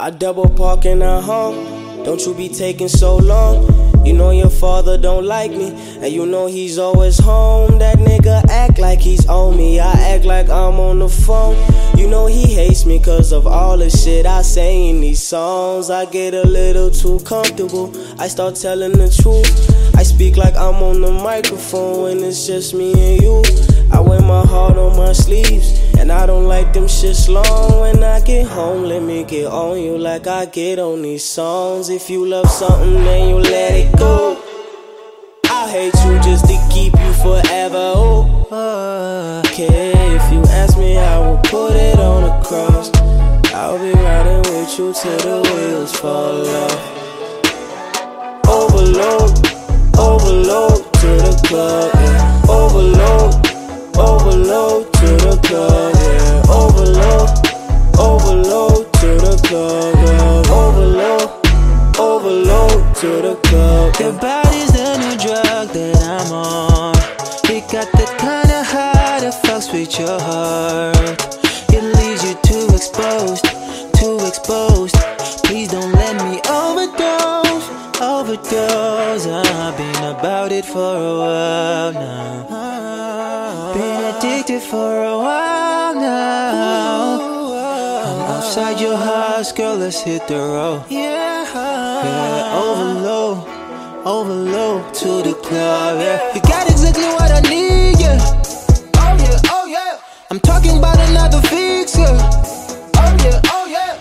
I double park in a home. Don't you be taking so long. You know your father don't like me, and you know he's always home. That nigga act like he's on me, I act like I'm on the phone. You know he hates me cause of all the shit I say in these songs. I get a little too comfortable, I start telling the truth. I speak like I'm on the microphone when it's just me and you. I wear my heart on my sleeves, and I don't like them shits long. When I get home, let me get on you like I get on these songs. If you love something, then you let it go. I hate you just to keep you forever. Oh, okay. If you ask me, I will put it on the cross. I'll be riding with you till the wheels fall off. Overload to the. Your body's the new drug that I'm on. It got that kind of high that fucks with your heart. It leaves you too exposed, too exposed. Please don't let me overdose, overdose. I've been about it for a while now. Been addicted for a while now. I'm outside your house, girl. Let's hit the road. Yeah, yeah. Overload, overload to the club. Yeah, you got exactly what I need. Yeah. Oh yeah, oh yeah. I'm talking about another fix. Yeah. Oh yeah, oh yeah.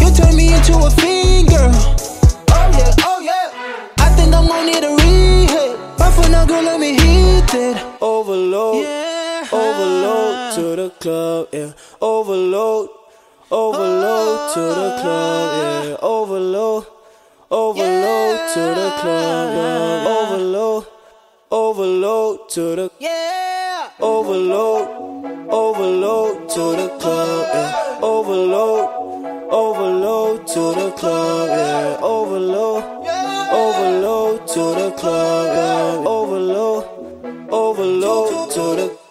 You turn me into a fiend, girl. Oh yeah, oh yeah. I think I'm gonna need a rehab. But for now, girl, let me hit it. Overload, Yeah. overload to the club, yeah. Overload, overload to the club, yeah. Overload, Overload yeah. to the club, dog. Overload, overload to the yeah. Overload, overload to the club, yeah. Overload, overload to the club, yeah. Overload, overload to the club, yeah. Overload, overload to the